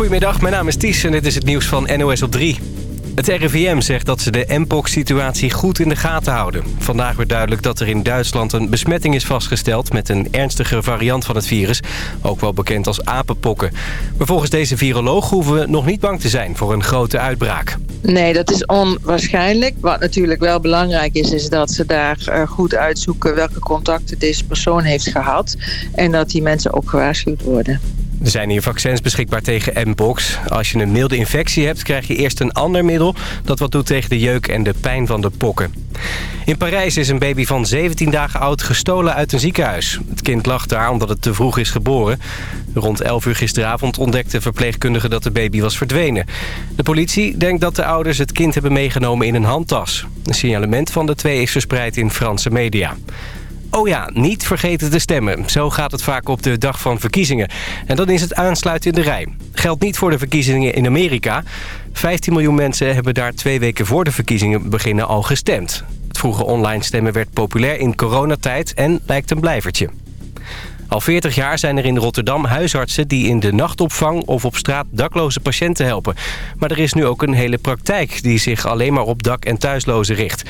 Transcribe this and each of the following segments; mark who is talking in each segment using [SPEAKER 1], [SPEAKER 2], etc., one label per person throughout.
[SPEAKER 1] Goedemiddag, mijn naam is Ties en dit is het nieuws van NOS op 3. Het RIVM zegt dat ze de mpox-situatie goed in de gaten houden. Vandaag werd duidelijk dat er in Duitsland een besmetting is vastgesteld... met een ernstige variant van het virus, ook wel bekend als apenpokken. Maar volgens deze viroloog hoeven we nog niet bang te zijn voor een grote uitbraak.
[SPEAKER 2] Nee, dat is onwaarschijnlijk. Wat natuurlijk wel belangrijk is, is dat ze daar eh, goed uitzoeken... welke contacten deze persoon heeft gehad... en dat die mensen ook gewaarschuwd worden.
[SPEAKER 1] Er zijn hier vaccins beschikbaar tegen mpox. Als je een milde infectie hebt, krijg je eerst een ander middel... dat wat doet tegen de jeuk en de pijn van de pokken. In Parijs is een baby van 17 dagen oud gestolen uit een ziekenhuis. Het kind lag daar omdat het te vroeg is geboren. Rond 11 uur gisteravond ontdekte verpleegkundigen dat de baby was verdwenen. De politie denkt dat de ouders het kind hebben meegenomen in een handtas. Een signalement van de twee is verspreid in Franse media. Oh ja, niet vergeten te stemmen. Zo gaat het vaak op de dag van verkiezingen. En dan is het aansluiten in de rij. Geldt niet voor de verkiezingen in Amerika. 15 miljoen mensen hebben daar twee weken voor de verkiezingen beginnen al gestemd. Het vroege online stemmen werd populair in coronatijd en lijkt een blijvertje. Al 40 jaar zijn er in Rotterdam huisartsen die in de nachtopvang of op straat dakloze patiënten helpen. Maar er is nu ook een hele praktijk die zich alleen maar op dak- en thuislozen richt.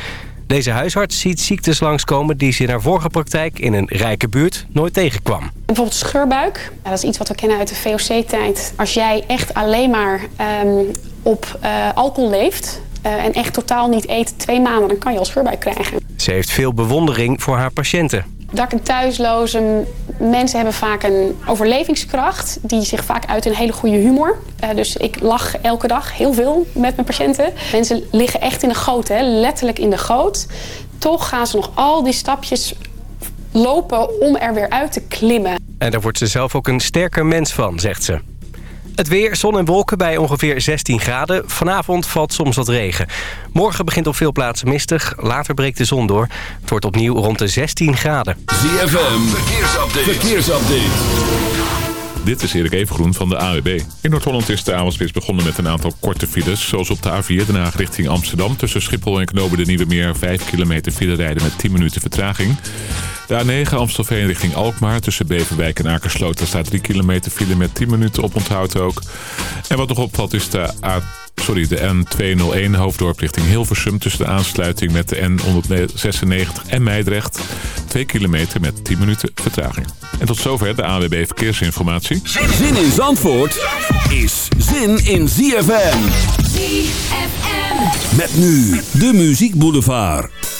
[SPEAKER 1] Deze huisarts ziet ziektes langskomen die ze in haar vorige praktijk in een rijke buurt nooit tegenkwam.
[SPEAKER 3] Bijvoorbeeld scheurbuik. Ja, dat is iets wat we kennen uit de VOC-tijd. Als jij echt alleen maar um, op uh, alcohol leeft... Uh, en echt totaal niet eet twee maanden, dan kan je al scheurbuik krijgen.
[SPEAKER 1] Ze heeft veel bewondering voor haar patiënten.
[SPEAKER 3] Dak- en thuisloze mensen hebben vaak een overlevingskracht... die zich vaak uit een hele goede humor. Uh, dus ik lach elke dag heel veel met mijn patiënten. Mensen liggen echt in de goot, hè? letterlijk in de goot. Toch gaan ze nog al die stapjes lopen om er weer uit te klimmen.
[SPEAKER 1] En daar wordt ze zelf ook een sterker mens van, zegt ze. Het weer, zon en wolken bij ongeveer 16 graden. Vanavond valt soms wat regen. Morgen begint op veel plaatsen mistig. Later breekt de zon door. Het wordt opnieuw rond de 16 graden.
[SPEAKER 4] ZFM, verkeersupdate.
[SPEAKER 5] Dit is Erik Evengroen van de AWB. In Noord-Holland is de avondspits begonnen met een aantal korte files. Zoals op de A4 Den Haag richting Amsterdam. Tussen Schiphol en Knoben de Nieuwe Meer 5 kilometer file rijden met 10 minuten vertraging. De A9 Amstelveen richting Alkmaar. Tussen Beverwijk en Akersloot. Daar staat 3 kilometer file met 10 minuten op onthoud ook. En wat nog opvalt is de A sorry, de N201 hoofddorp richting Hilversum... tussen de aansluiting met de N196 en Meidrecht. 2 kilometer met 10 minuten vertraging. En tot zover de AWB Verkeersinformatie.
[SPEAKER 4] Zin in Zandvoort is zin in ZFM.
[SPEAKER 6] ZFM.
[SPEAKER 4] Met nu de Muziek Boulevard.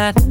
[SPEAKER 7] that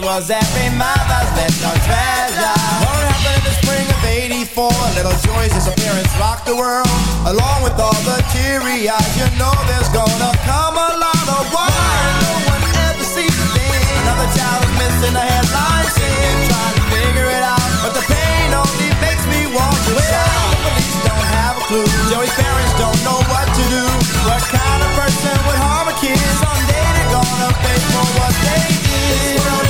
[SPEAKER 6] She was every mother's little treasure. What happened in the spring of 84? Little Joy's disappearance rocked the world. Along with all the teary eyes, you know there's gonna come a lot of war. No one ever sees a thing. Another child is missing a headline scene. Trying to figure it out, but the pain only makes me want to shout. The police don't have a clue. Joey's parents don't know what to do. What kind of person would harm a kid? Someday they're gonna pay for what they did.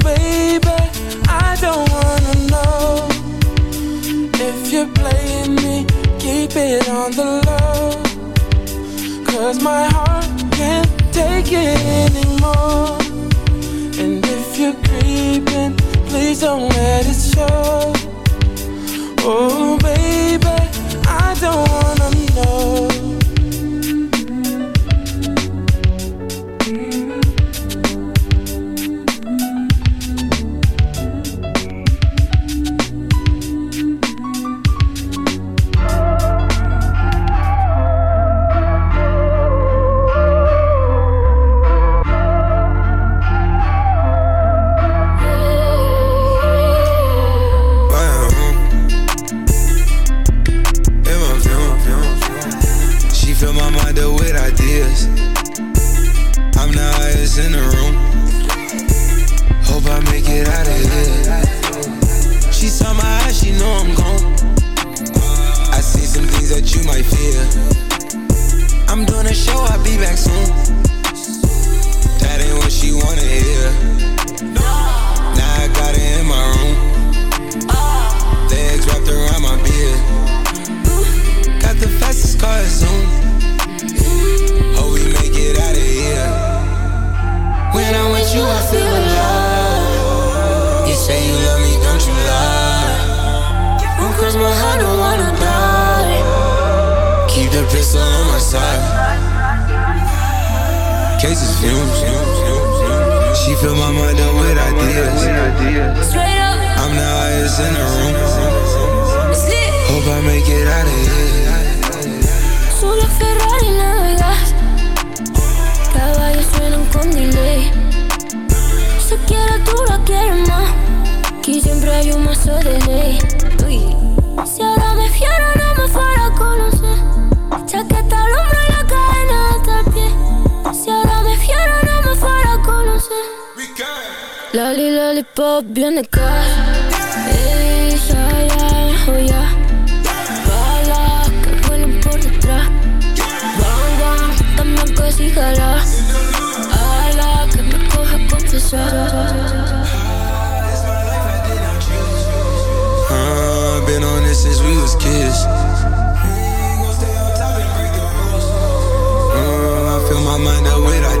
[SPEAKER 8] on the low. Cause my heart can't take it anymore. And if you're creeping, please don't let it show. Oh, baby, I don't wanna know.
[SPEAKER 9] the pistol on my side. Cases fumes. She fill my mind up with ideas. Straight up. I'm the highest in the room. Hope I make it out of here.
[SPEAKER 10] Solo Ferrari navegas. Caballos suenan con delay. Si quiero tú lo quieres más. Que siempre hay un mazo de ley. Lollipop, viene acá. Ey, ya, ya, oh. Bala, que por detrás. Bang, bang. Ala, que me confesar.
[SPEAKER 9] Uh, been on this since we was kids. Uh, I fill my mind up with ideas.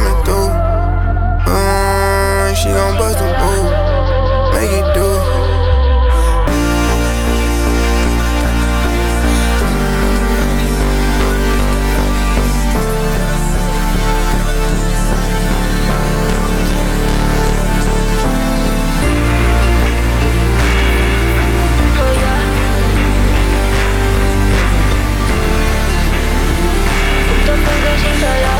[SPEAKER 11] coming through. Mm, she gon' bust a move, make it do.
[SPEAKER 10] Someone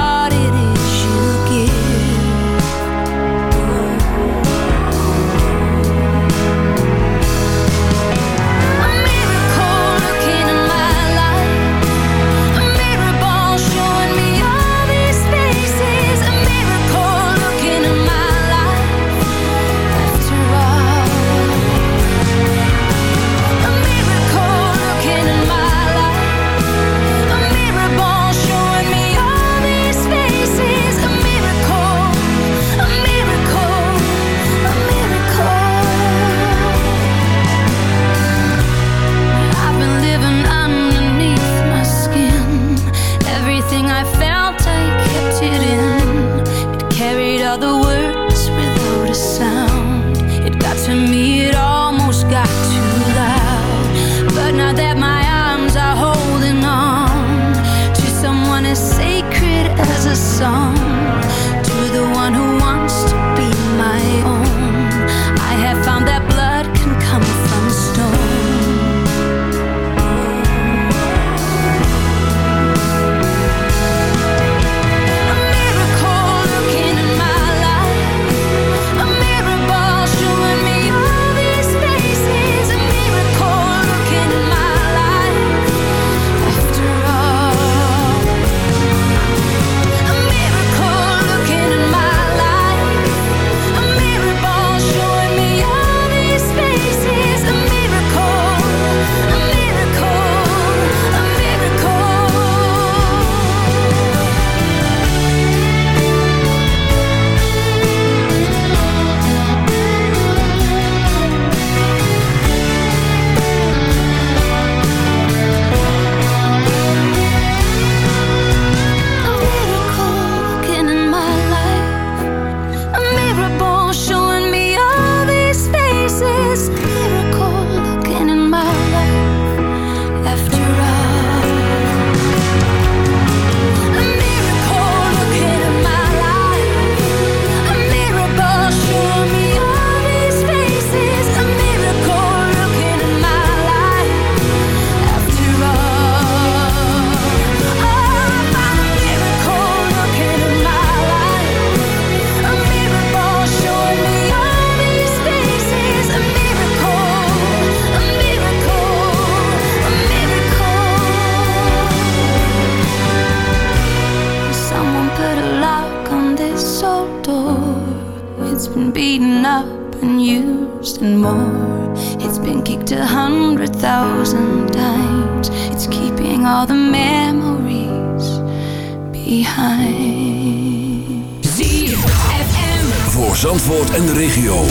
[SPEAKER 12] behind.
[SPEAKER 4] ZFM. Voor Zandvoort en de regio.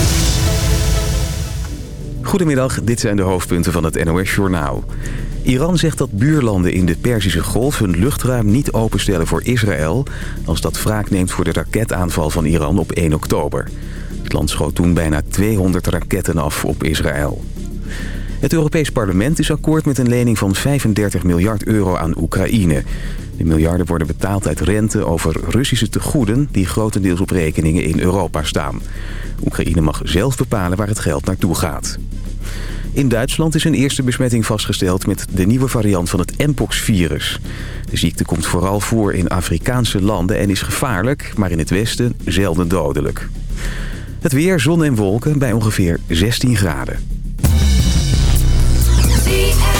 [SPEAKER 13] Goedemiddag, dit zijn de hoofdpunten van het NOS-journaal. Iran zegt dat buurlanden in de Perzische Golf hun luchtruim niet openstellen voor Israël... als dat wraak neemt voor de raketaanval van Iran op 1 oktober. Het land schoot toen bijna 200 raketten af op Israël. Het Europees Parlement is akkoord met een lening van 35 miljard euro aan Oekraïne. De miljarden worden betaald uit rente over Russische tegoeden... die grotendeels op rekeningen in Europa staan. Oekraïne mag zelf bepalen waar het geld naartoe gaat. In Duitsland is een eerste besmetting vastgesteld met de nieuwe variant van het Mpox-virus. De ziekte komt vooral voor in Afrikaanse landen en is gevaarlijk, maar in het westen zelden dodelijk. Het weer, zon en wolken bij ongeveer 16 graden.
[SPEAKER 12] You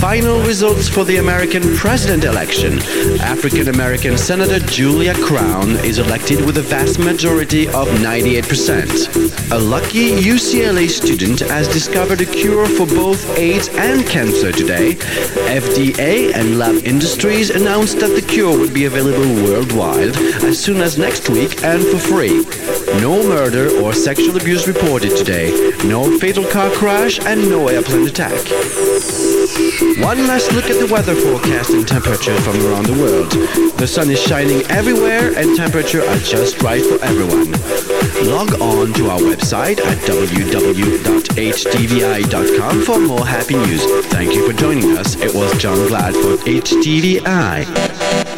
[SPEAKER 14] Final results for the American president election. African American Senator Julia Crown is elected with a vast majority of 98%. A lucky UCLA student has discovered a cure for both AIDS and cancer today. FDA and lab industries announced that the cure would be available worldwide as soon as next week and for free. No murder or sexual abuse reported today. No fatal car crash and no airplane attack. One last look at the weather forecast and temperature from around the world. The sun is shining everywhere and temperature are just right for everyone. Log on to our website at www.htvi.com for more happy news. Thank you for joining us. It was John Glad for HTVI.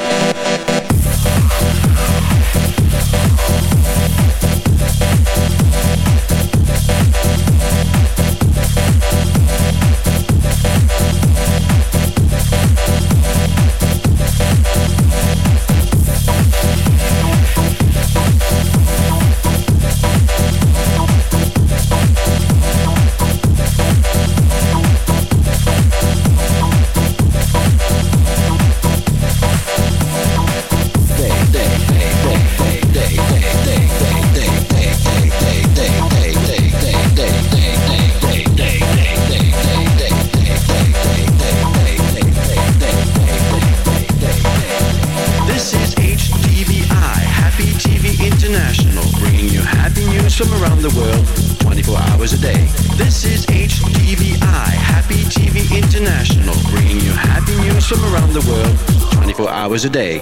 [SPEAKER 14] A day.